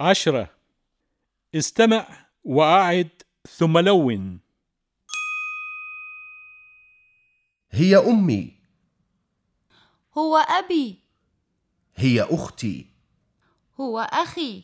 عشرة. استمع وأعد ثم لون. هي أمي. هو أبي. هي أختي. هو أخي.